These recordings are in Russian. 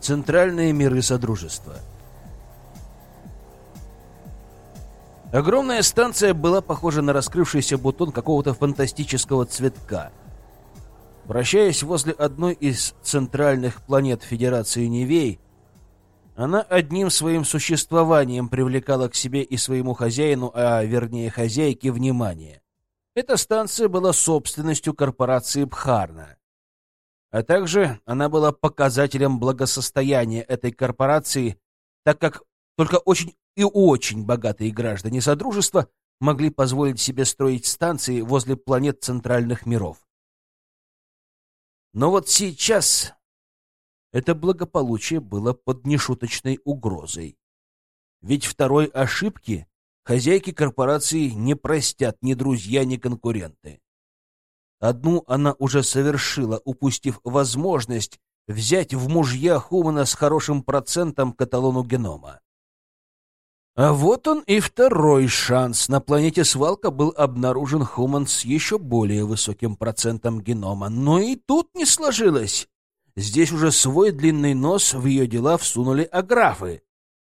Центральные миры Содружества. Огромная станция была похожа на раскрывшийся бутон какого-то фантастического цветка. Вращаясь возле одной из центральных планет Федерации Невей, она одним своим существованием привлекала к себе и своему хозяину, а вернее хозяйке, внимание. Эта станция была собственностью корпорации Бхарна. А также она была показателем благосостояния этой корпорации, так как только очень и очень богатые граждане Содружества могли позволить себе строить станции возле планет центральных миров. Но вот сейчас это благополучие было под нешуточной угрозой. Ведь второй ошибки хозяйки корпорации не простят ни друзья, ни конкуренты. Одну она уже совершила, упустив возможность взять в мужья Хумана с хорошим процентом каталону генома. А вот он и второй шанс. На планете Свалка был обнаружен Хуман с еще более высоким процентом генома. Но и тут не сложилось. Здесь уже свой длинный нос в ее дела всунули аграфы.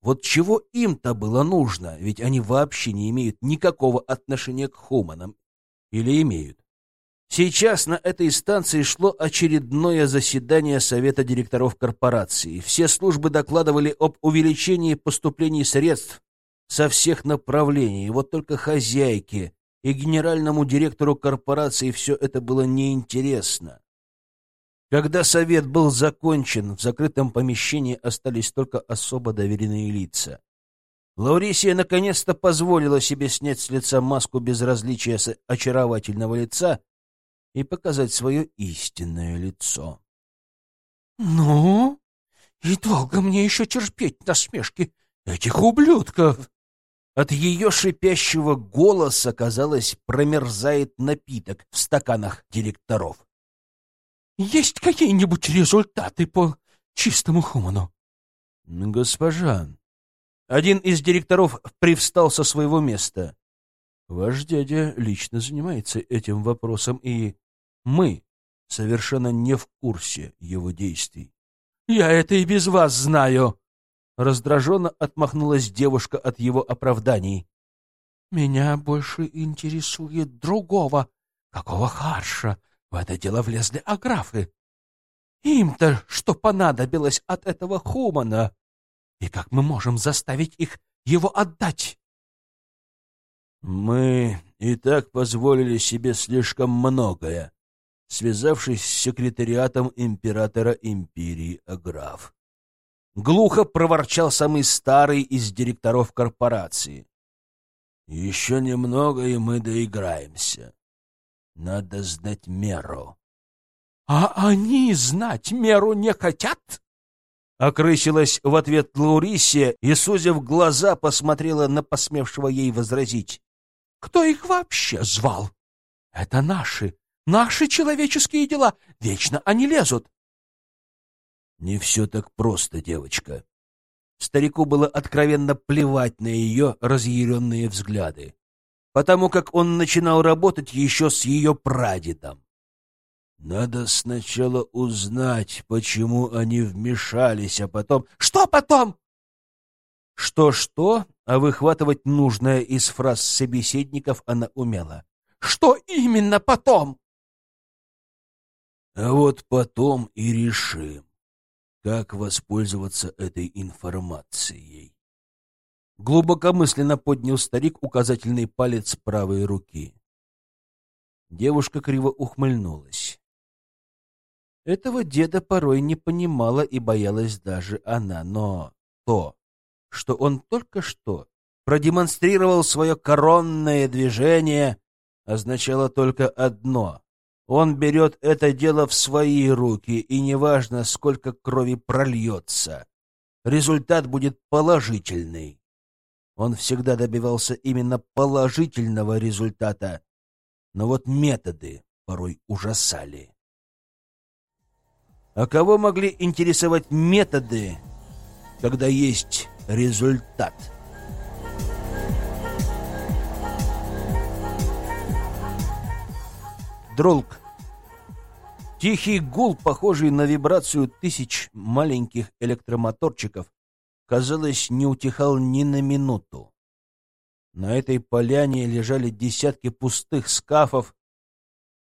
Вот чего им-то было нужно, ведь они вообще не имеют никакого отношения к Хуманам. Или имеют? Сейчас на этой станции шло очередное заседание Совета директоров корпорации. Все службы докладывали об увеличении поступлений средств со всех направлений. Вот только хозяйке и генеральному директору корпорации все это было неинтересно. Когда совет был закончен, в закрытом помещении остались только особо доверенные лица. Лаурисия наконец-то позволила себе снять с лица маску безразличия с очаровательного лица и показать свое истинное лицо. — Ну, и долго мне еще терпеть насмешки этих ублюдков? От ее шипящего голоса, казалось, промерзает напиток в стаканах директоров. «Есть какие-нибудь результаты по чистому хуману?» «Госпожа...» Один из директоров привстал со своего места. «Ваш дядя лично занимается этим вопросом, и мы совершенно не в курсе его действий. «Я это и без вас знаю!» Раздраженно отмахнулась девушка от его оправданий. «Меня больше интересует другого. Какого харша в это дело влезли аграфы? Им-то что понадобилось от этого хумана? И как мы можем заставить их его отдать?» «Мы и так позволили себе слишком многое», связавшись с секретариатом императора империи Аграф. Глухо проворчал самый старый из директоров корпорации. «Еще немного, и мы доиграемся. Надо знать меру». «А они знать меру не хотят?» Окрысилась в ответ Лаурисия и, сузив глаза, посмотрела на посмевшего ей возразить. «Кто их вообще звал? Это наши, Наши человеческие дела. Вечно они лезут. Не все так просто, девочка. Старику было откровенно плевать на ее разъяренные взгляды, потому как он начинал работать еще с ее прадедом. Надо сначала узнать, почему они вмешались, а потом... Что потом? Что-что, а выхватывать нужное из фраз собеседников она умела. Что именно потом? А вот потом и решим, как воспользоваться этой информацией. Глубокомысленно поднял старик указательный палец правой руки. Девушка криво ухмыльнулась. Этого деда порой не понимала и боялась даже она, но то, что он только что продемонстрировал свое коронное движение, означало только одно он берет это дело в свои руки, и неважно, сколько крови прольется, результат будет положительный. Он всегда добивался именно положительного результата, но вот методы порой ужасали. А кого могли интересовать методы, когда есть результат? Дролк. Тихий гул, похожий на вибрацию тысяч маленьких электромоторчиков, казалось, не утихал ни на минуту. На этой поляне лежали десятки пустых скафов,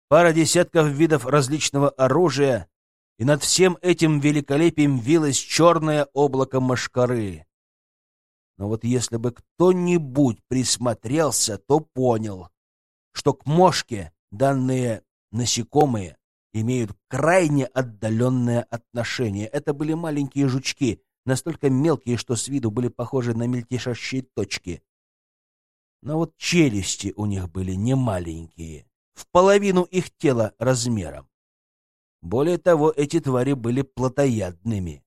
пара десятков видов различного оружия, и над всем этим великолепием вилось черное облако мошкары. Но вот если бы кто-нибудь присмотрелся, то понял, что к мошке данные насекомые имеют крайне отдаленное отношение. Это были маленькие жучки, настолько мелкие, что с виду были похожи на мельтешащие точки. Но вот челюсти у них были не маленькие, в половину их тела размером. Более того, эти твари были плотоядными.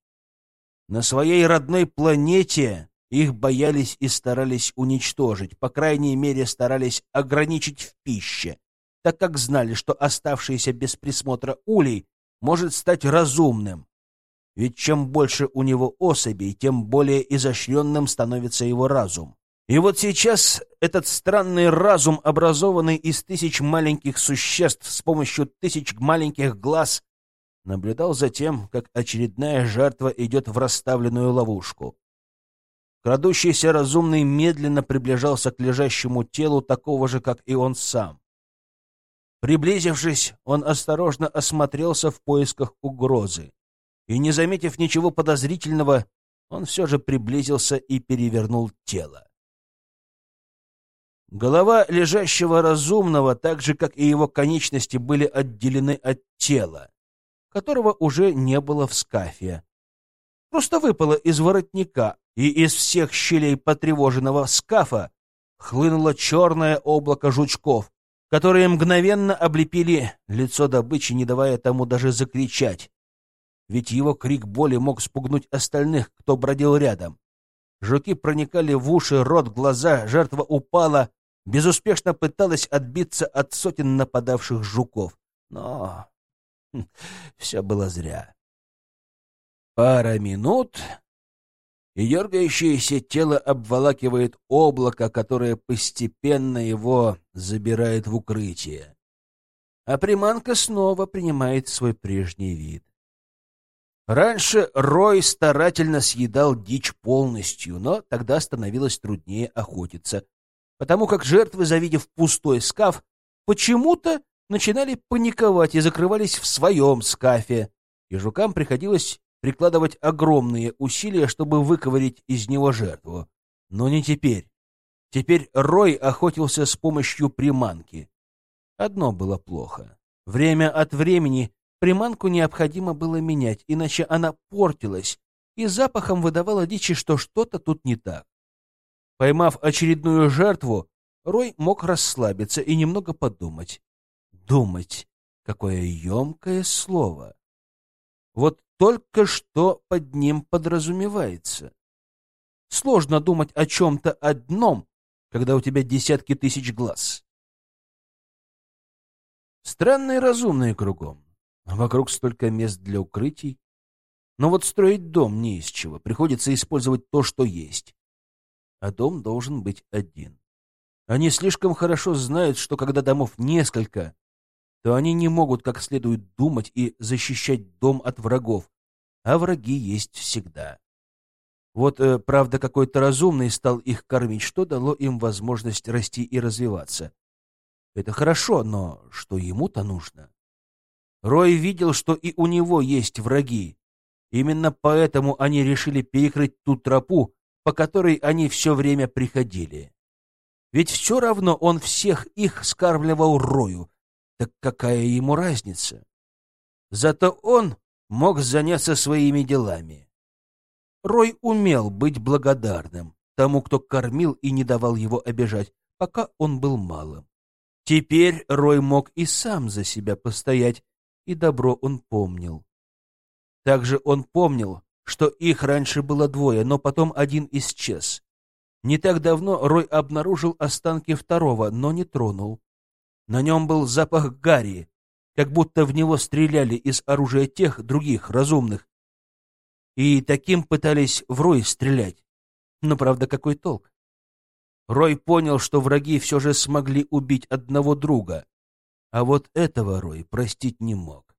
На своей родной планете их боялись и старались уничтожить, по крайней мере, старались ограничить в пище, так как знали, что оставшийся без присмотра улей может стать разумным. Ведь чем больше у него особей, тем более изощренным становится его разум. И вот сейчас этот странный разум, образованный из тысяч маленьких существ с помощью тысяч маленьких глаз, наблюдал за тем, как очередная жертва идет в расставленную ловушку. Крадущийся разумный медленно приближался к лежащему телу такого же, как и он сам. Приблизившись, он осторожно осмотрелся в поисках угрозы. И, не заметив ничего подозрительного, он все же приблизился и перевернул тело. Голова лежащего разумного, так же, как и его конечности, были отделены от тела, которого уже не было в скафе. Просто выпало из воротника, и из всех щелей потревоженного скафа хлынуло черное облако жучков, которые мгновенно облепили лицо добычи, не давая тому даже закричать. Ведь его крик боли мог спугнуть остальных, кто бродил рядом. Жуки проникали в уши, рот, глаза, жертва упала, безуспешно пыталась отбиться от сотен нападавших жуков. Но хм, все было зря. Пара минут, и дергающееся тело обволакивает облако, которое постепенно его забирает в укрытие. А приманка снова принимает свой прежний вид. Раньше Рой старательно съедал дичь полностью, но тогда становилось труднее охотиться, потому как жертвы, завидев пустой скаф, почему-то начинали паниковать и закрывались в своем скафе, и жукам приходилось прикладывать огромные усилия, чтобы выковырить из него жертву. Но не теперь. Теперь Рой охотился с помощью приманки. Одно было плохо. Время от времени приманку необходимо было менять, иначе она портилась и запахом выдавала дичи, что что-то тут не так. Поймав очередную жертву, Рой мог расслабиться и немного подумать. Думать — какое емкое слово. Вот только что под ним подразумевается. Сложно думать о чем-то одном, когда у тебя десятки тысяч глаз. Странные разумные кругом. Вокруг столько мест для укрытий. Но вот строить дом не из чего. Приходится использовать то, что есть. А дом должен быть один. Они слишком хорошо знают, что когда домов несколько, то они не могут как следует думать и защищать дом от врагов, а враги есть всегда. Вот, э, правда, какой-то разумный стал их кормить, что дало им возможность расти и развиваться. Это хорошо, но что ему-то нужно? Рой видел, что и у него есть враги. Именно поэтому они решили перекрыть ту тропу, по которой они все время приходили. Ведь все равно он всех их скармливал Рою, так какая ему разница? Зато он мог заняться своими делами. Рой умел быть благодарным тому, кто кормил и не давал его обижать, пока он был малым. Теперь Рой мог и сам за себя постоять, и добро он помнил. Также он помнил, что их раньше было двое, но потом один исчез. Не так давно Рой обнаружил останки второго, но не тронул. На нем был запах гари, как будто в него стреляли из оружия тех других разумных. И таким пытались в Рой стрелять. Но, правда, какой толк? Рой понял, что враги все же смогли убить одного друга, а вот этого Рой простить не мог.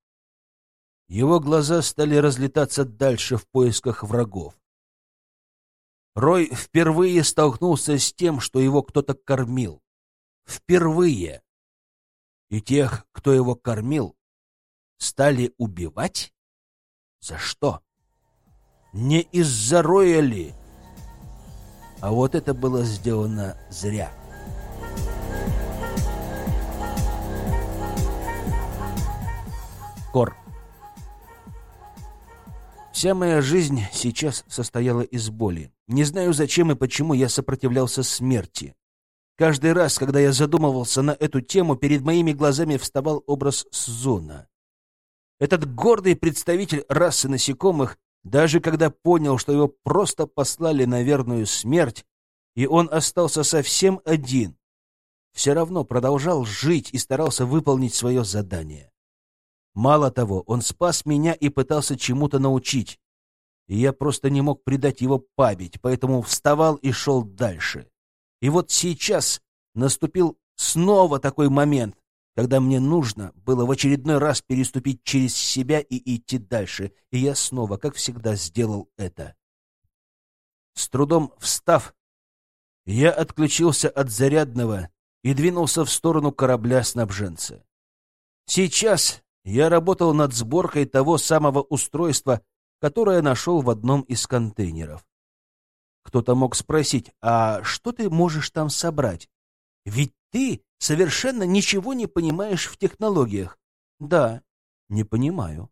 Его глаза стали разлетаться дальше в поисках врагов. Рой впервые столкнулся с тем, что его кто-то кормил. Впервые. И тех, кто его кормил, стали убивать? За что? Не из-за Роя ли? А вот это было сделано зря. Кор. Вся моя жизнь сейчас состояла из боли. Не знаю, зачем и почему я сопротивлялся смерти. Каждый раз, когда я задумывался на эту тему, перед моими глазами вставал образ Зона. Этот гордый представитель расы насекомых, даже когда понял, что его просто послали на верную смерть, и он остался совсем один, все равно продолжал жить и старался выполнить свое задание. Мало того, он спас меня и пытался чему-то научить. И я просто не мог предать его память, поэтому вставал и шел дальше. И вот сейчас наступил снова такой момент, когда мне нужно было в очередной раз переступить через себя и идти дальше, и я снова, как всегда, сделал это. С трудом встав, я отключился от зарядного и двинулся в сторону корабля-снабженца. Сейчас я работал над сборкой того самого устройства, которое нашел в одном из контейнеров. Кто-то мог спросить, а что ты можешь там собрать? Ведь ты совершенно ничего не понимаешь в технологиях. Да, не понимаю.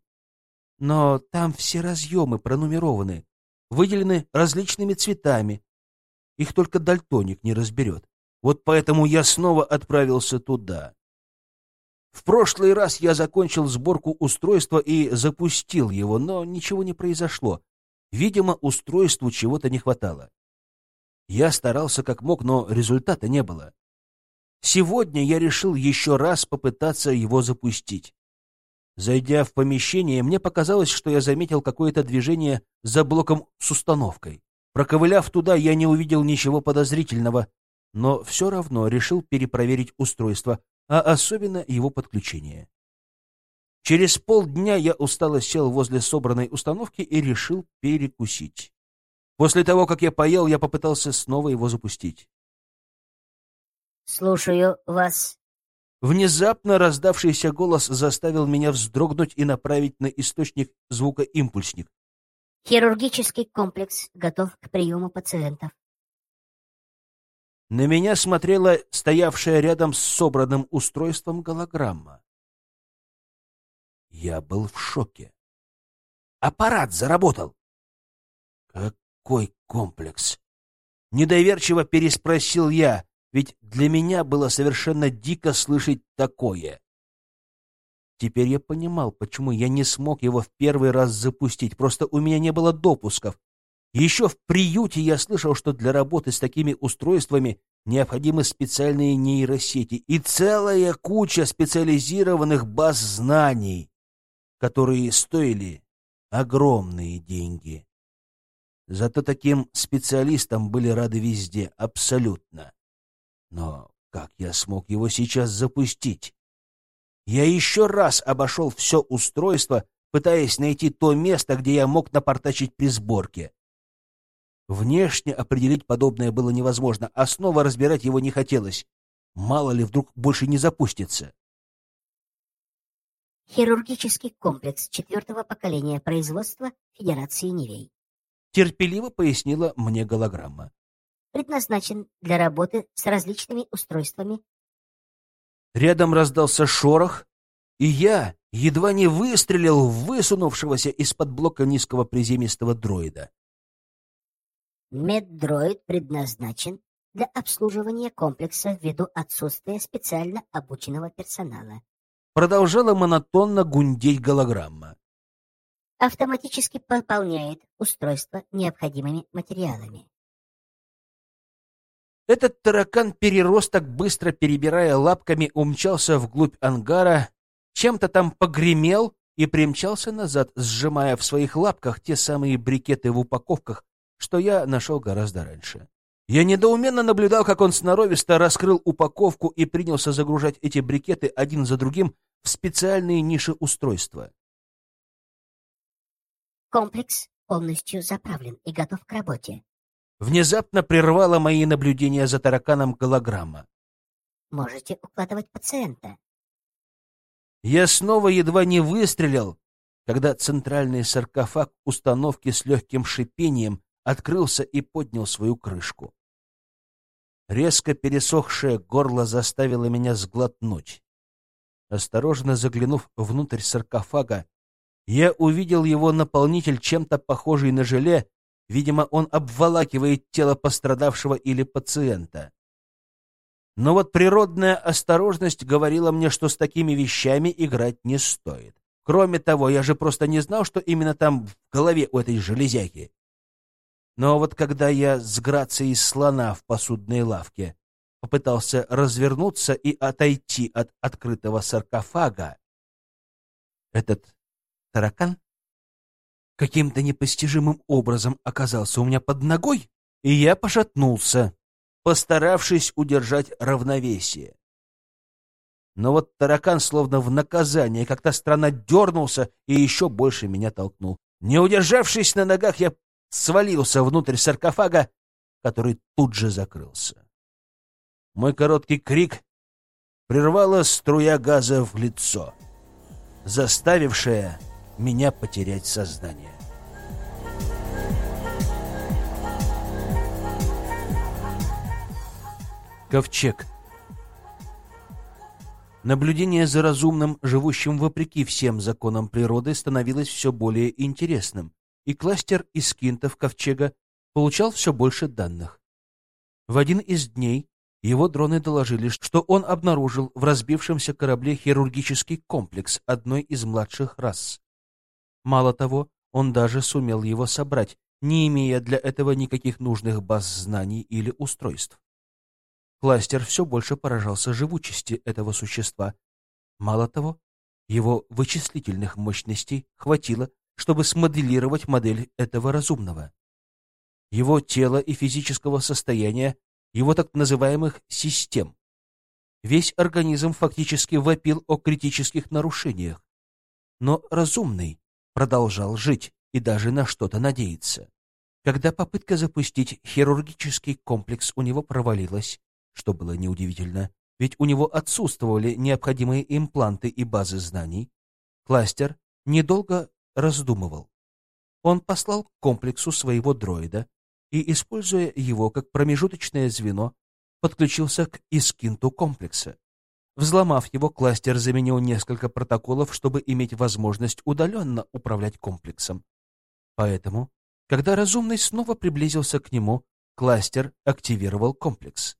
Но там все разъемы пронумерованы, выделены различными цветами. Их только дальтоник не разберет. Вот поэтому я снова отправился туда. В прошлый раз я закончил сборку устройства и запустил его, но ничего не произошло. Видимо, устройству чего-то не хватало. Я старался как мог, но результата не было. Сегодня я решил еще раз попытаться его запустить. Зайдя в помещение, мне показалось, что я заметил какое-то движение за блоком с установкой. Проковыляв туда, я не увидел ничего подозрительного, но все равно решил перепроверить устройство, а особенно его подключение. Через полдня я устало сел возле собранной установки и решил перекусить. После того, как я поел, я попытался снова его запустить. «Слушаю вас». Внезапно раздавшийся голос заставил меня вздрогнуть и направить на источник звука импульсник. «Хирургический комплекс готов к приему пациентов». На меня смотрела стоявшая рядом с собранным устройством голограмма. Я был в шоке. Аппарат заработал. Какой комплекс? Недоверчиво переспросил я, ведь для меня было совершенно дико слышать такое. Теперь я понимал, почему я не смог его в первый раз запустить. Просто у меня не было допусков. Еще в приюте я слышал, что для работы с такими устройствами необходимы специальные нейросети и целая куча специализированных баз знаний, которые стоили огромные деньги. Зато таким специалистам были рады везде, абсолютно. Но как я смог его сейчас запустить? Я еще раз обошел все устройство, пытаясь найти то место, где я мог напортачить при сборке. Внешне определить подобное было невозможно, а снова разбирать его не хотелось. Мало ли, вдруг больше не запустится. Хирургический комплекс четвертого поколения производства Федерации Нивей. Терпеливо пояснила мне голограмма. Предназначен для работы с различными устройствами. Рядом раздался шорох, и я едва не выстрелил в высунувшегося из-под блока низкого приземистого дроида. Меддроид предназначен для обслуживания комплекса ввиду отсутствия специально обученного персонала. Продолжала монотонно гундеть голограмма. Автоматически пополняет устройство необходимыми материалами. Этот таракан-переросток, быстро перебирая лапками, умчался вглубь ангара, чем-то там погремел и примчался назад, сжимая в своих лапках те самые брикеты в упаковках, что я нашел гораздо раньше. Я недоуменно наблюдал, как он сноровисто раскрыл упаковку и принялся загружать эти брикеты один за другим в специальные ниши устройства. Комплекс полностью заправлен и готов к работе. Внезапно прервала мои наблюдения за тараканом голограмма. Можете укладывать пациента. Я снова едва не выстрелил, когда центральный саркофаг установки с легким шипением открылся и поднял свою крышку. Резко пересохшее горло заставило меня сглотнуть. Осторожно заглянув внутрь саркофага, я увидел его наполнитель чем-то похожий на желе, видимо, он обволакивает тело пострадавшего или пациента. Но вот природная осторожность говорила мне, что с такими вещами играть не стоит. Кроме того, я же просто не знал, что именно там в голове у этой железяки. Но вот когда я с грацией слона в посудной лавке попытался развернуться и отойти от открытого саркофага, этот таракан каким-то непостижимым образом оказался у меня под ногой, и я пошатнулся, постаравшись удержать равновесие. Но вот таракан словно в наказание как-то странно дернулся и еще больше меня толкнул. Не удержавшись на ногах, я свалился внутрь саркофага, который тут же закрылся. Мой короткий крик прервала струя газа в лицо, заставившая меня потерять сознание. Ковчег. Наблюдение за разумным, живущим вопреки всем законам природы, становилось все более интересным и кластер из кинтов ковчега получал все больше данных. В один из дней его дроны доложили, что он обнаружил в разбившемся корабле хирургический комплекс одной из младших рас. Мало того, он даже сумел его собрать, не имея для этого никаких нужных баз знаний или устройств. Кластер все больше поражался живучести этого существа. Мало того, его вычислительных мощностей хватило, чтобы смоделировать модель этого разумного. Его тело и физического состояния, его так называемых систем. Весь организм фактически вопил о критических нарушениях. Но разумный продолжал жить и даже на что-то надеяться. Когда попытка запустить хирургический комплекс у него провалилась, что было неудивительно, ведь у него отсутствовали необходимые импланты и базы знаний, кластер недолго раздумывал. Он послал к комплексу своего дроида и, используя его как промежуточное звено, подключился к искинту комплекса. Взломав его, кластер заменил несколько протоколов, чтобы иметь возможность удаленно управлять комплексом. Поэтому, когда разумный снова приблизился к нему, кластер активировал комплекс.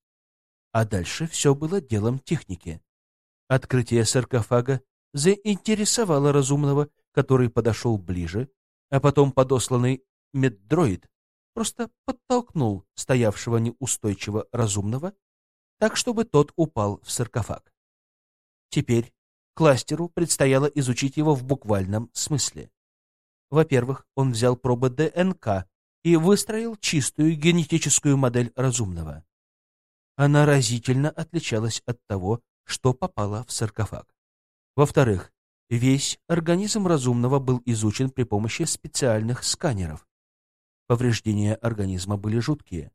А дальше все было делом техники. Открытие саркофага заинтересовало разумного, который подошел ближе, а потом подосланный меддроид просто подтолкнул стоявшего неустойчиво разумного, так, чтобы тот упал в саркофаг. Теперь кластеру предстояло изучить его в буквальном смысле. Во-первых, он взял пробы ДНК и выстроил чистую генетическую модель разумного. Она разительно отличалась от того, что попало в саркофаг. Во-вторых, Весь организм разумного был изучен при помощи специальных сканеров. Повреждения организма были жуткие.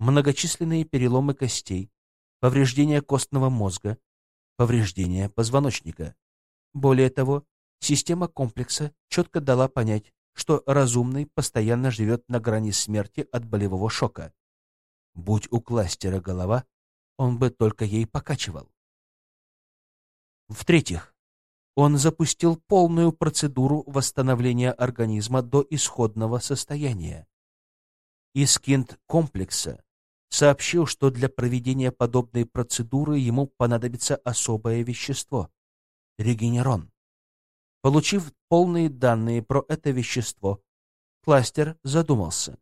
Многочисленные переломы костей, повреждения костного мозга, повреждения позвоночника. Более того, система комплекса четко дала понять, что разумный постоянно живет на грани смерти от болевого шока. Будь у кластера голова, он бы только ей покачивал. В-третьих, он запустил полную процедуру восстановления организма до исходного состояния. Искинд комплекса сообщил, что для проведения подобной процедуры ему понадобится особое вещество — регенерон. Получив полные данные про это вещество, кластер задумался.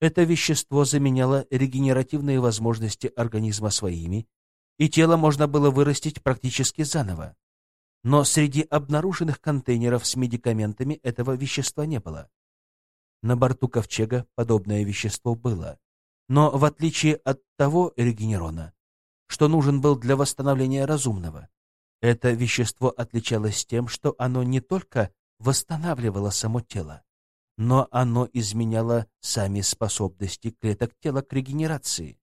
Это вещество заменяло регенеративные возможности организма своими, и тело можно было вырастить практически заново. Но среди обнаруженных контейнеров с медикаментами этого вещества не было. На борту ковчега подобное вещество было. Но в отличие от того регенерона, что нужен был для восстановления разумного, это вещество отличалось тем, что оно не только восстанавливало само тело, но оно изменяло сами способности клеток тела к регенерации.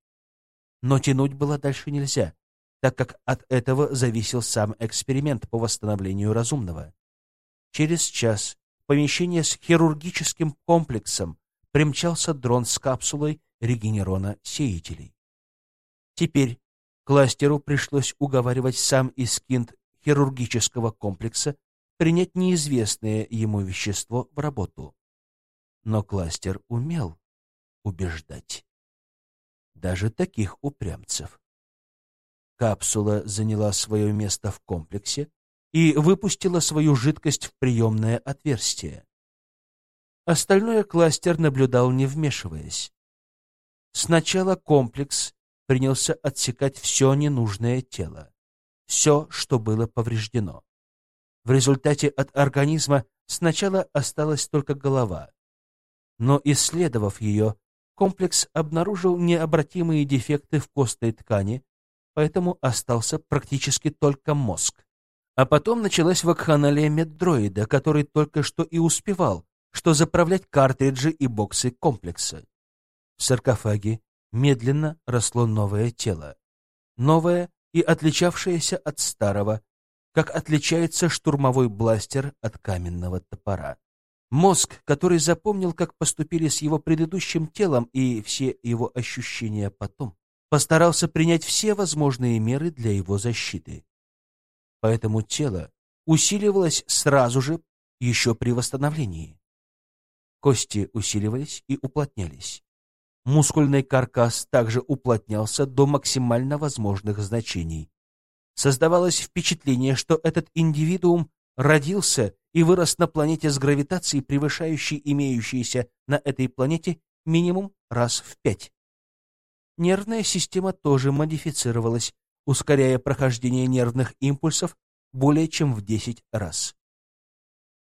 Но тянуть было дальше нельзя, так как от этого зависел сам эксперимент по восстановлению разумного. Через час в помещение с хирургическим комплексом примчался дрон с капсулой регенерона сеятелей. Теперь кластеру пришлось уговаривать сам Искинд хирургического комплекса принять неизвестное ему вещество в работу. Но кластер умел убеждать. Даже таких упрямцев. Капсула заняла свое место в комплексе и выпустила свою жидкость в приемное отверстие. Остальное кластер наблюдал, не вмешиваясь. Сначала комплекс принялся отсекать все ненужное тело, все, что было повреждено. В результате от организма сначала осталась только голова. Но, исследовав ее, комплекс обнаружил необратимые дефекты в костной ткани, поэтому остался практически только мозг. А потом началась вакханалия меддроида, который только что и успевал, что заправлять картриджи и боксы комплекса. В саркофаге медленно росло новое тело. Новое и отличавшееся от старого, как отличается штурмовой бластер от каменного топора. Мозг, который запомнил, как поступили с его предыдущим телом и все его ощущения потом, постарался принять все возможные меры для его защиты. Поэтому тело усиливалось сразу же, еще при восстановлении. Кости усиливались и уплотнялись. Мускульный каркас также уплотнялся до максимально возможных значений, Создавалось впечатление, что этот индивидуум родился и вырос на планете с гравитацией, превышающей имеющиеся на этой планете минимум раз в пять. Нервная система тоже модифицировалась, ускоряя прохождение нервных импульсов более чем в 10 раз.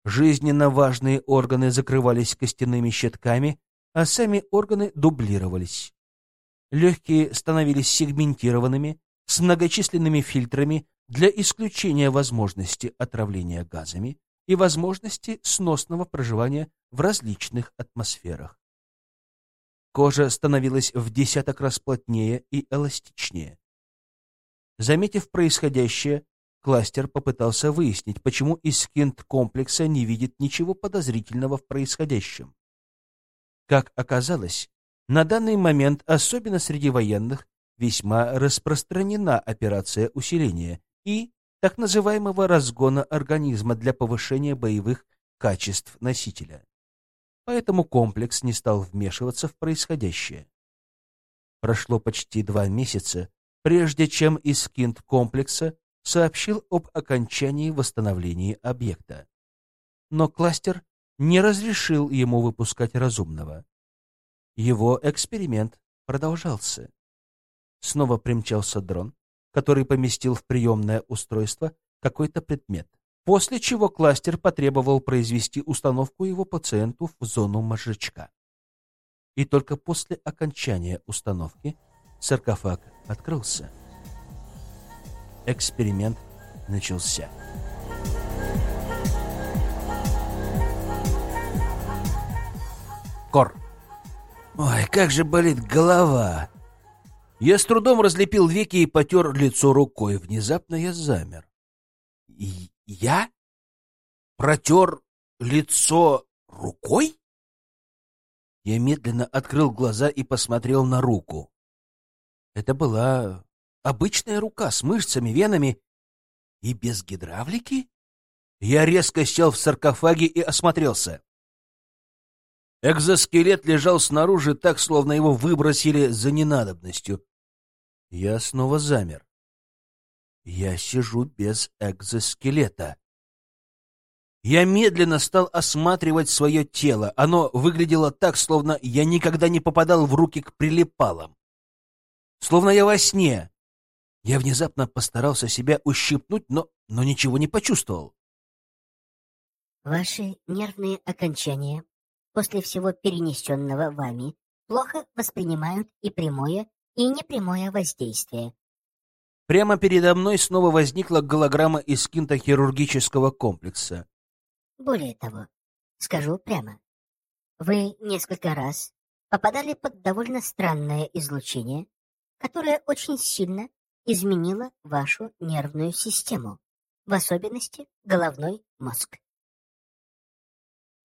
Жизненно важные органы закрывались костяными щитками, а сами органы дублировались. Легкие становились сегментированными, с многочисленными фильтрами для исключения возможности отравления газами и возможности сносного проживания в различных атмосферах. Кожа становилась в десяток раз плотнее и эластичнее. Заметив происходящее, кластер попытался выяснить, почему Искинд комплекса не видит ничего подозрительного в происходящем. Как оказалось, на данный момент, особенно среди военных, весьма распространена операция усиления и так называемого разгона организма для повышения боевых качеств носителя. Поэтому комплекс не стал вмешиваться в происходящее. Прошло почти два месяца, прежде чем Искинд комплекса сообщил об окончании восстановления объекта. Но кластер не разрешил ему выпускать разумного. Его эксперимент продолжался. Снова примчался дрон, который поместил в приемное устройство какой-то предмет, после чего кластер потребовал произвести установку его пациенту в зону мозжечка. И только после окончания установки саркофаг открылся. Эксперимент начался. Кор. Ой, как же болит голова. Я с трудом разлепил веки и потер лицо рукой. Внезапно я замер. Я? Протер лицо рукой? Я медленно открыл глаза и посмотрел на руку. Это была обычная рука с мышцами, венами и без гидравлики. Я резко сел в саркофаге и осмотрелся. Экзоскелет лежал снаружи так, словно его выбросили за ненадобностью. Я снова замер. Я сижу без экзоскелета. Я медленно стал осматривать свое тело. Оно выглядело так, словно я никогда не попадал в руки к прилипалам. Словно я во сне. Я внезапно постарался себя ущипнуть, но, но ничего не почувствовал. Ваши нервные окончания после всего перенесенного вами плохо воспринимают и прямое, и непрямое воздействие. Прямо передо мной снова возникла голограмма из кинтохирургического комплекса. Более того, скажу прямо, Вы несколько раз попадали под довольно странное излучение, которое очень сильно изменило вашу нервную систему, в особенности головной мозг.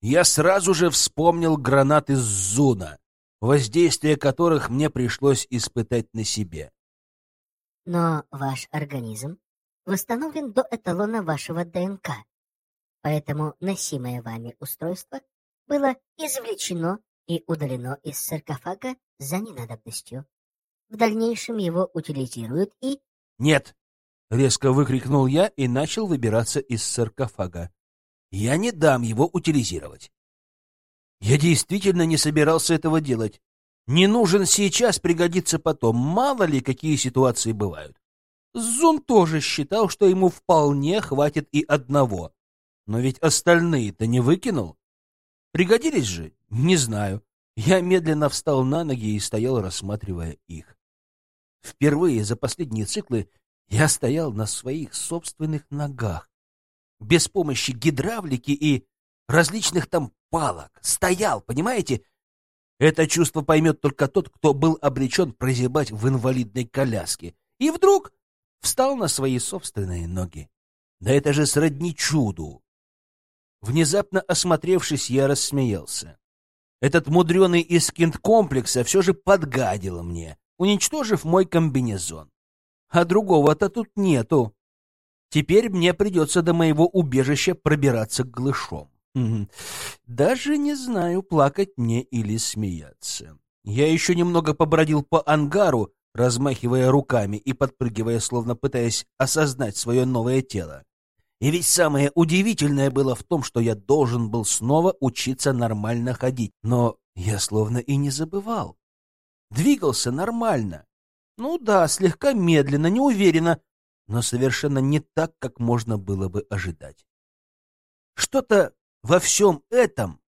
Я сразу же вспомнил гранаты Зуна, воздействие которых мне пришлось испытать на себе. Но ваш организм восстановлен до эталона вашего ДНК, поэтому носимое вами устройство было извлечено и удалено из саркофага за ненадобностью. В дальнейшем его утилизируют и... «Нет!» — резко выкрикнул я и начал выбираться из саркофага. «Я не дам его утилизировать!» Я действительно не собирался этого делать. Не нужен сейчас, пригодится потом. Мало ли, какие ситуации бывают. Зун тоже считал, что ему вполне хватит и одного. Но ведь остальные-то не выкинул. Пригодились же? Не знаю. Я медленно встал на ноги и стоял, рассматривая их. Впервые за последние циклы я стоял на своих собственных ногах, без помощи гидравлики и различных там палок. Стоял, понимаете? Это чувство поймет только тот, кто был обречен прозябать в инвалидной коляске. И вдруг встал на свои собственные ноги. Да это же сродни чуду. Внезапно осмотревшись, я рассмеялся. Этот мудреный искинт комплекса все же подгадил мне, уничтожив мой комбинезон. А другого-то тут нету. Теперь мне придется до моего убежища пробираться глышом. Даже не знаю, плакать мне или смеяться. Я еще немного побродил по ангару, размахивая руками и подпрыгивая, словно пытаясь осознать свое новое тело. И ведь самое удивительное было в том, что я должен был снова учиться нормально ходить, но я словно и не забывал. Двигался нормально. Ну да, слегка медленно, неуверенно, но совершенно не так, как можно было бы ожидать. Что-то во всем этом,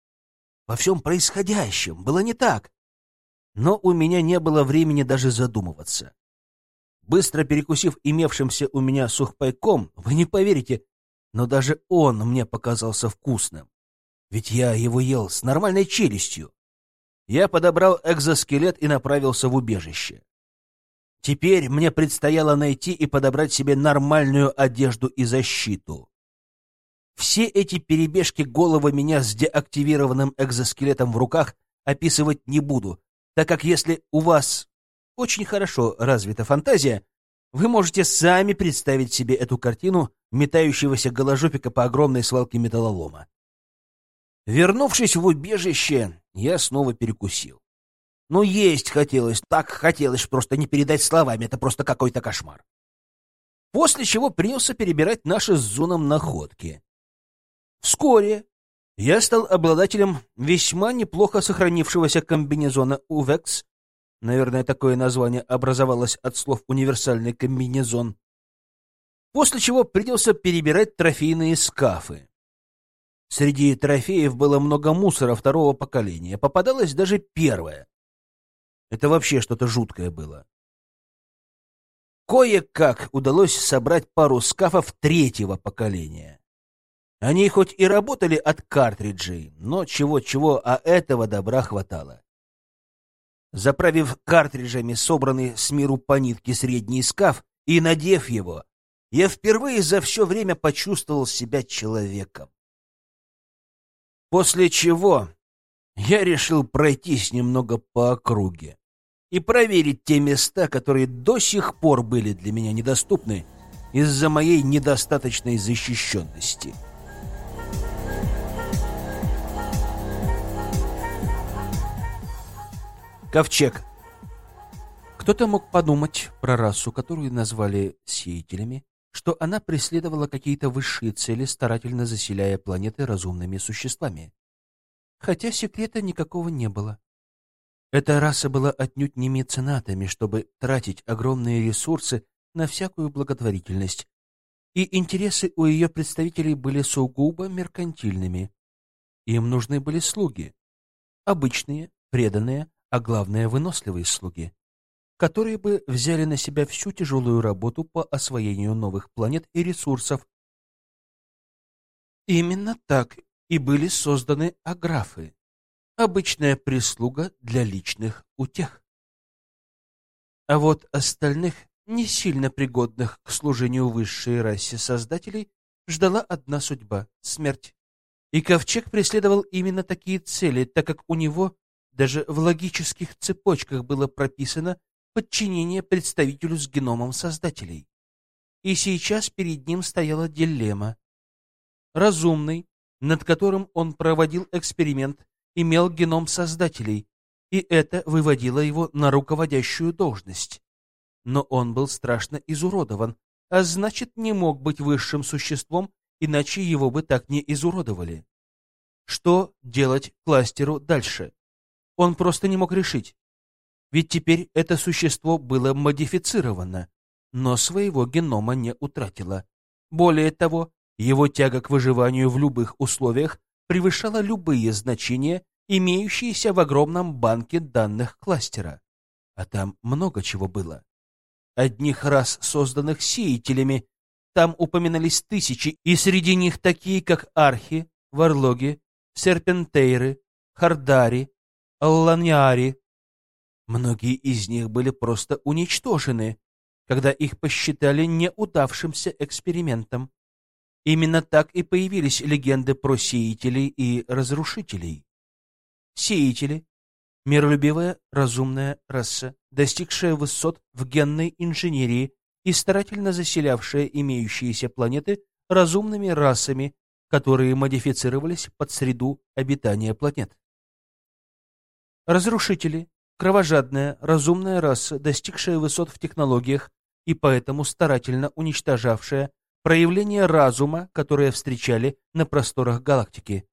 во всем происходящем было не так. Но у меня не было времени даже задумываться. Быстро перекусив имевшимся у меня сухпайком, вы не поверите, но даже он мне показался вкусным. Ведь я его ел с нормальной челюстью. Я подобрал экзоскелет и направился в убежище. Теперь мне предстояло найти и подобрать себе нормальную одежду и защиту. Все эти перебежки головы меня с деактивированным экзоскелетом в руках описывать не буду, так как если у вас очень хорошо развита фантазия, вы можете сами представить себе эту картину метающегося голожопика по огромной свалке металлолома. Вернувшись в убежище, я снова перекусил. Но есть хотелось, так хотелось, просто не передать словами, это просто какой-то кошмар. После чего принялся перебирать наши с Зуном находки. Вскоре я стал обладателем весьма неплохо сохранившегося комбинезона «Увекс», Наверное, такое название образовалось от слов «универсальный комбинезон». После чего придется перебирать трофейные скафы. Среди трофеев было много мусора второго поколения. Попадалось даже первое. Это вообще что-то жуткое было. Кое-как удалось собрать пару скафов третьего поколения. Они хоть и работали от картриджей, но чего-чего, а этого добра хватало. Заправив картриджами собранный с миру по нитке средний скаф и надев его, я впервые за все время почувствовал себя человеком. После чего я решил пройтись немного по округе и проверить те места, которые до сих пор были для меня недоступны из-за моей недостаточной защищенности. Ковчег. Кто-то мог подумать про расу, которую назвали сеятелями, что она преследовала какие-то высшие цели, старательно заселяя планеты разумными существами. Хотя секрета никакого не было. Эта раса была отнюдь не меценатами, чтобы тратить огромные ресурсы на всякую благотворительность, и интересы у ее представителей были сугубо меркантильными. Им нужны были слуги, обычные, преданные, а главное, выносливые слуги, которые бы взяли на себя всю тяжелую работу по освоению новых планет и ресурсов. Именно так и были созданы аграфы. Обычная прислуга для личных утех. А вот остальных, не сильно пригодных к служению высшей расе создателей, ждала одна судьба — смерть. И Ковчег преследовал именно такие цели, так как у него даже в логических цепочках было прописано подчинение представителю с геномом создателей. И сейчас перед ним стояла дилемма. Разумный, над которым он проводил эксперимент, имел геном создателей, и это выводило его на руководящую должность. Но он был страшно изуродован, а значит, не мог быть высшим существом, иначе его бы так не изуродовали. Что делать кластеру дальше? Он просто не мог решить. Ведь теперь это существо было модифицировано, но своего генома не утратило. Более того, его тяга к выживанию в любых условиях превышала любые значения, имеющиеся в огромном банке данных кластера. А там много чего было одних рас, созданных сеятелями. Там упоминались тысячи, и среди них такие, как архи, варлоги, серпентейры, хардари, алланяри. Многие из них были просто уничтожены, когда их посчитали неудавшимся экспериментом. Именно так и появились легенды про сеятелей и разрушителей. Сеятели Миролюбивая, разумная раса, достигшая высот в генной инженерии и старательно заселявшая имеющиеся планеты разумными расами, которые модифицировались под среду обитания планет. Разрушители — кровожадная, разумная раса, достигшая высот в технологиях и поэтому старательно уничтожавшая проявления разума, которые встречали на просторах галактики.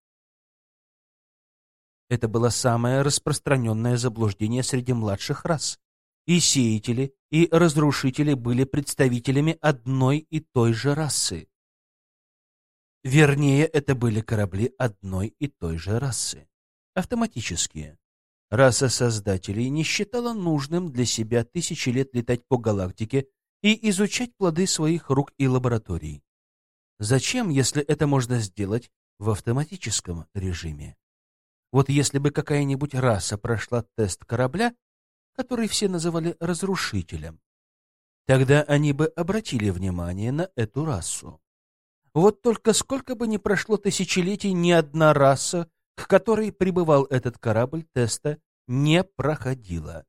Это было самое распространенное заблуждение среди младших рас. И сеятели, и разрушители были представителями одной и той же расы. Вернее, это были корабли одной и той же расы. Автоматические. Раса создателей не считала нужным для себя тысячи лет летать по галактике и изучать плоды своих рук и лабораторий. Зачем, если это можно сделать в автоматическом режиме? Вот если бы какая-нибудь раса прошла тест корабля, который все называли разрушителем, тогда они бы обратили внимание на эту расу. Вот только сколько бы ни прошло тысячелетий, ни одна раса, к которой прибывал этот корабль, теста не проходила.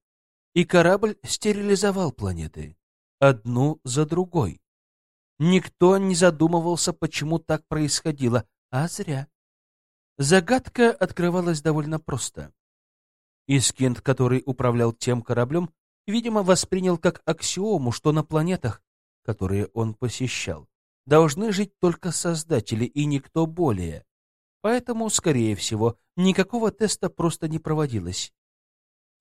И корабль стерилизовал планеты, одну за другой. Никто не задумывался, почему так происходило, а зря. Загадка открывалась довольно просто. Искинд, который управлял тем кораблем, видимо, воспринял как аксиому, что на планетах, которые он посещал, должны жить только создатели и никто более. Поэтому, скорее всего, никакого теста просто не проводилось.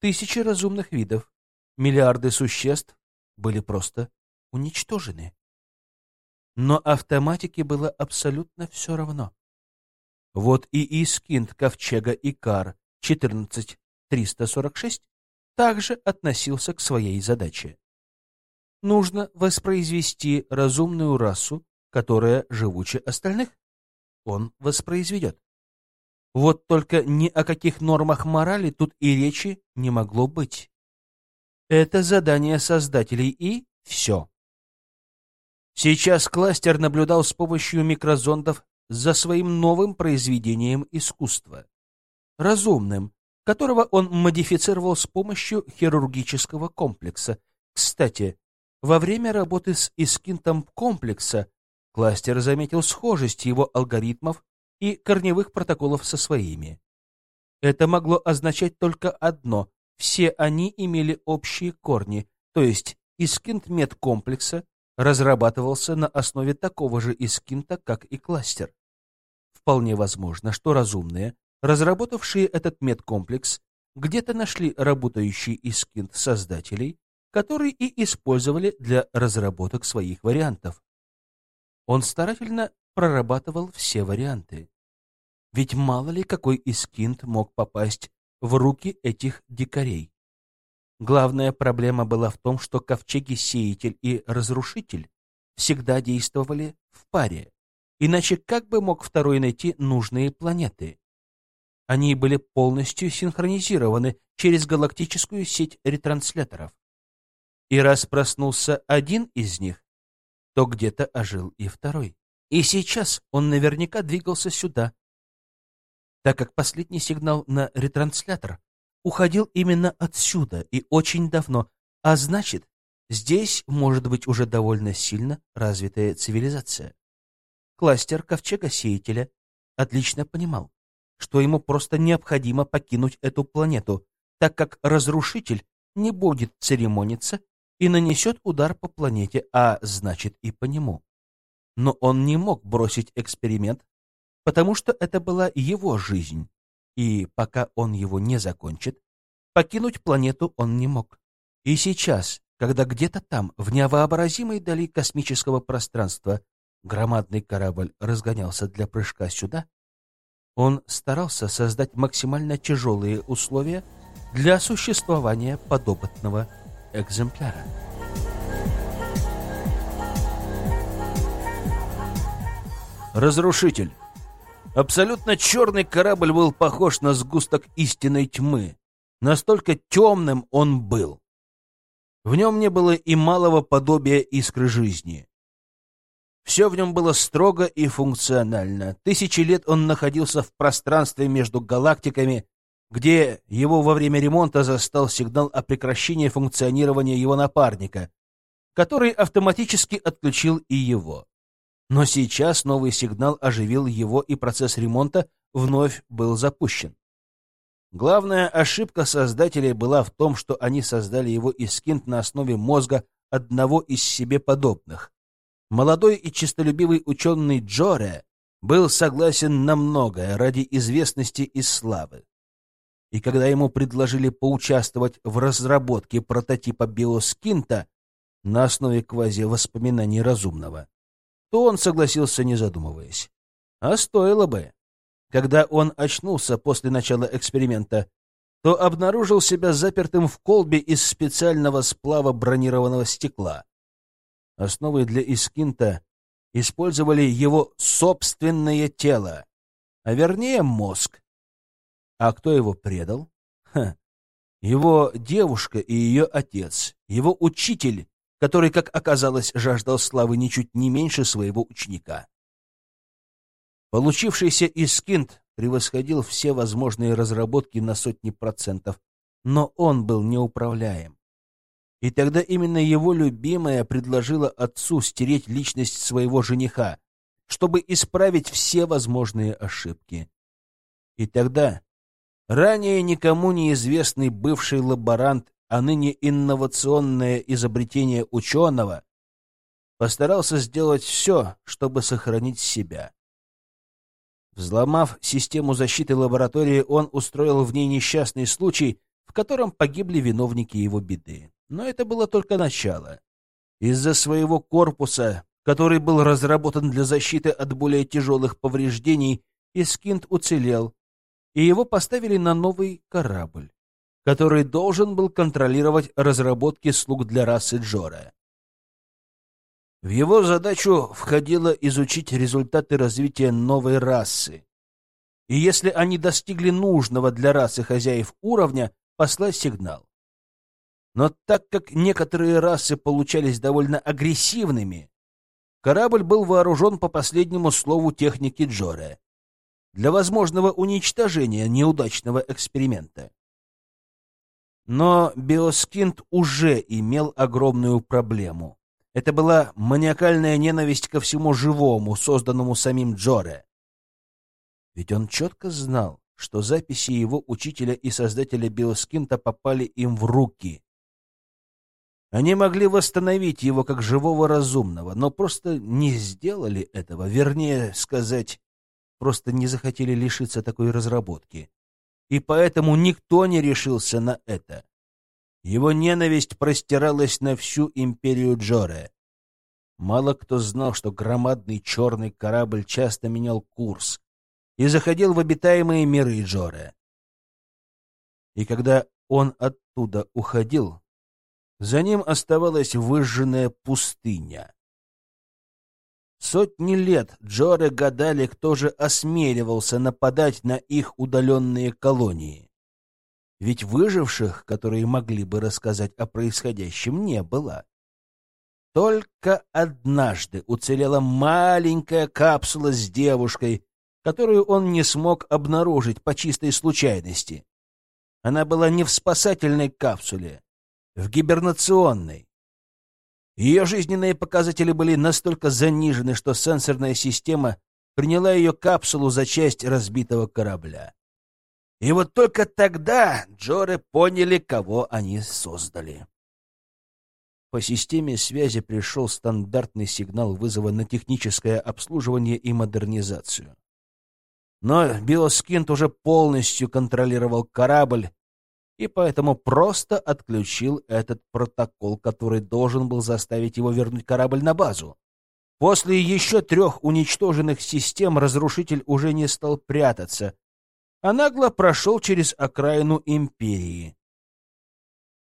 Тысячи разумных видов, миллиарды существ были просто уничтожены. Но автоматике было абсолютно все равно. Вот и Искинд ковчега Икар 14346 также относился к своей задаче. Нужно воспроизвести разумную расу, которая живуче остальных. Он воспроизведет. Вот только ни о каких нормах морали тут и речи не могло быть. Это задание создателей и все. Сейчас кластер наблюдал с помощью микрозондов за своим новым произведением искусства. Разумным, которого он модифицировал с помощью хирургического комплекса. Кстати, во время работы с эскинтом комплекса кластер заметил схожесть его алгоритмов и корневых протоколов со своими. Это могло означать только одно — все они имели общие корни, то есть искинт медкомплекса разрабатывался на основе такого же искинта, как и кластер. Вполне возможно, что разумные, разработавшие этот медкомплекс, где-то нашли работающий искинт создателей, который и использовали для разработок своих вариантов. Он старательно прорабатывал все варианты. Ведь мало ли какой искинт мог попасть в руки этих дикарей. Главная проблема была в том, что ковчеги-сеятель и разрушитель всегда действовали в паре. Иначе как бы мог второй найти нужные планеты? Они были полностью синхронизированы через галактическую сеть ретрансляторов. И раз проснулся один из них, то где-то ожил и второй. И сейчас он наверняка двигался сюда, так как последний сигнал на ретранслятор уходил именно отсюда и очень давно, а значит, здесь может быть уже довольно сильно развитая цивилизация. Кластер Ковчега-сеятеля отлично понимал, что ему просто необходимо покинуть эту планету, так как разрушитель не будет церемониться и нанесет удар по планете, а значит и по нему. Но он не мог бросить эксперимент, потому что это была его жизнь, и пока он его не закончит, покинуть планету он не мог. И сейчас, когда где-то там, в невообразимой дали космического пространства, громадный корабль разгонялся для прыжка сюда, он старался создать максимально тяжелые условия для существования подопытного экземпляра. Разрушитель. Абсолютно черный корабль был похож на сгусток истинной тьмы. Настолько темным он был. В нем не было и малого подобия искры жизни. Все в нем было строго и функционально. Тысячи лет он находился в пространстве между галактиками, где его во время ремонта застал сигнал о прекращении функционирования его напарника, который автоматически отключил и его. Но сейчас новый сигнал оживил его, и процесс ремонта вновь был запущен. Главная ошибка создателей была в том, что они создали его искинт на основе мозга одного из себе подобных. Молодой и честолюбивый ученый Джоре был согласен на многое ради известности и славы. И когда ему предложили поучаствовать в разработке прототипа биоскинта на основе квази-воспоминаний разумного, то он согласился, не задумываясь. А стоило бы. Когда он очнулся после начала эксперимента, то обнаружил себя запертым в колбе из специального сплава бронированного стекла. Основой для Искинта использовали его собственное тело, а вернее мозг. А кто его предал? Ха. Его девушка и ее отец, его учитель, который, как оказалось, жаждал славы ничуть не меньше своего ученика. Получившийся Искинт превосходил все возможные разработки на сотни процентов, но он был неуправляем. И тогда именно его любимая предложила отцу стереть личность своего жениха, чтобы исправить все возможные ошибки. И тогда ранее никому неизвестный бывший лаборант, а ныне инновационное изобретение ученого, постарался сделать все, чтобы сохранить себя. Взломав систему защиты лаборатории, он устроил в ней несчастный случай, в котором погибли виновники его беды. Но это было только начало. Из-за своего корпуса, который был разработан для защиты от более тяжелых повреждений, Искинд уцелел, и его поставили на новый корабль, который должен был контролировать разработки слуг для расы Джора. В его задачу входило изучить результаты развития новой расы. И если они достигли нужного для расы хозяев уровня, послать сигнал. Но так как некоторые расы получались довольно агрессивными, корабль был вооружен по последнему слову техники Джоре для возможного уничтожения неудачного эксперимента. Но Биоскинт уже имел огромную проблему. Это была маниакальная ненависть ко всему живому, созданному самим Джоре. Ведь он четко знал, что записи его учителя и создателя Биоскинта попали им в руки. Они могли восстановить его как живого разумного, но просто не сделали этого, вернее сказать, просто не захотели лишиться такой разработки. И поэтому никто не решился на это. Его ненависть простиралась на всю империю Джоре. Мало кто знал, что громадный черный корабль часто менял курс и заходил в обитаемые миры Джоре. И когда он оттуда уходил, за ним оставалась выжженная пустыня. Сотни лет Джоры гадали, кто же осмеливался нападать на их удаленные колонии. Ведь выживших, которые могли бы рассказать о происходящем, не было. Только однажды уцелела маленькая капсула с девушкой, которую он не смог обнаружить по чистой случайности. Она была не в спасательной капсуле, в гибернационной. Ее жизненные показатели были настолько занижены, что сенсорная система приняла ее капсулу за часть разбитого корабля. И вот только тогда Джоры поняли, кого они создали. По системе связи пришел стандартный сигнал вызова на техническое обслуживание и модернизацию. Но Биоскинт уже полностью контролировал корабль и поэтому просто отключил этот протокол, который должен был заставить его вернуть корабль на базу. После еще трех уничтоженных систем разрушитель уже не стал прятаться, а нагло прошел через окраину Империи.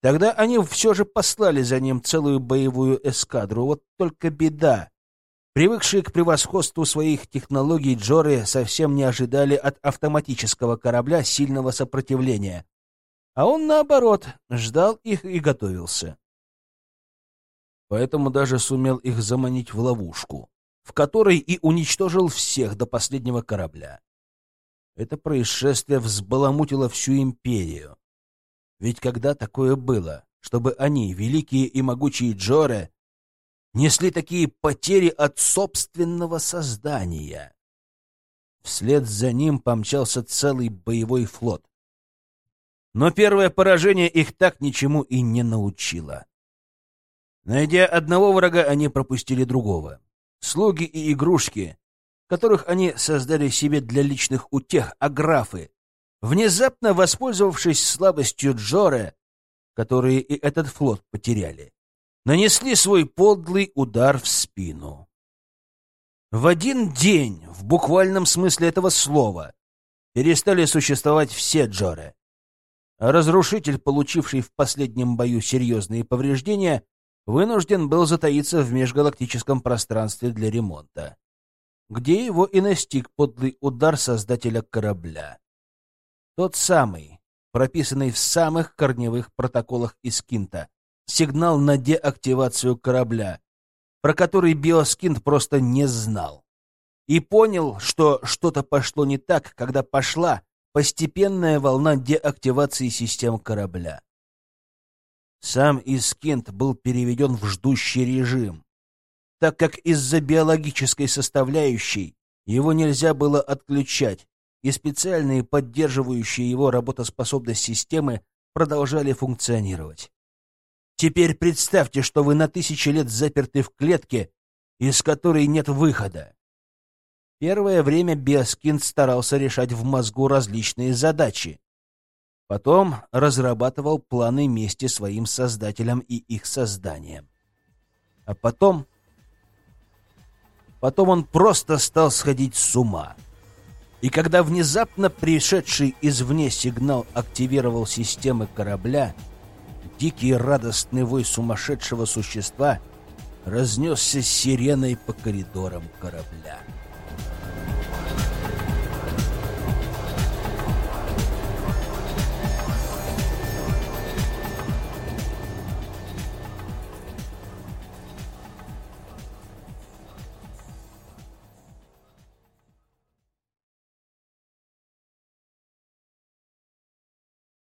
Тогда они все же послали за ним целую боевую эскадру. Вот только беда. Привыкшие к превосходству своих технологий Джоры совсем не ожидали от автоматического корабля сильного сопротивления. А он, наоборот, ждал их и готовился. Поэтому даже сумел их заманить в ловушку, в которой и уничтожил всех до последнего корабля. Это происшествие взбаламутило всю империю. Ведь когда такое было, чтобы они, великие и могучие Джоре, несли такие потери от собственного создания? Вслед за ним помчался целый боевой флот. Но первое поражение их так ничему и не научило. Найдя одного врага, они пропустили другого. Слуги и игрушки, которых они создали себе для личных утех, а графы, внезапно воспользовавшись слабостью Джоре, которые и этот флот потеряли, нанесли свой подлый удар в спину. В один день, в буквальном смысле этого слова, перестали существовать все Джоре. Разрушитель, получивший в последнем бою серьезные повреждения, вынужден был затаиться в межгалактическом пространстве для ремонта, где его и настиг подлый удар создателя корабля. Тот самый, прописанный в самых корневых протоколах Искинта, сигнал на деактивацию корабля, про который Биоскинт просто не знал. И понял, что что-то пошло не так, когда пошла постепенная волна деактивации систем корабля. Сам Искинт был переведен в ждущий режим, так как из-за биологической составляющей его нельзя было отключать, и специальные поддерживающие его работоспособность системы продолжали функционировать. Теперь представьте, что вы на тысячи лет заперты в клетке, из которой нет выхода. Первое время Биоскин старался решать в мозгу различные задачи. Потом разрабатывал планы мести своим создателям и их созданиям. А потом... Потом он просто стал сходить с ума. И когда внезапно пришедший извне сигнал активировал системы корабля, дикий радостный вой сумасшедшего существа разнесся сиреной по коридорам корабля.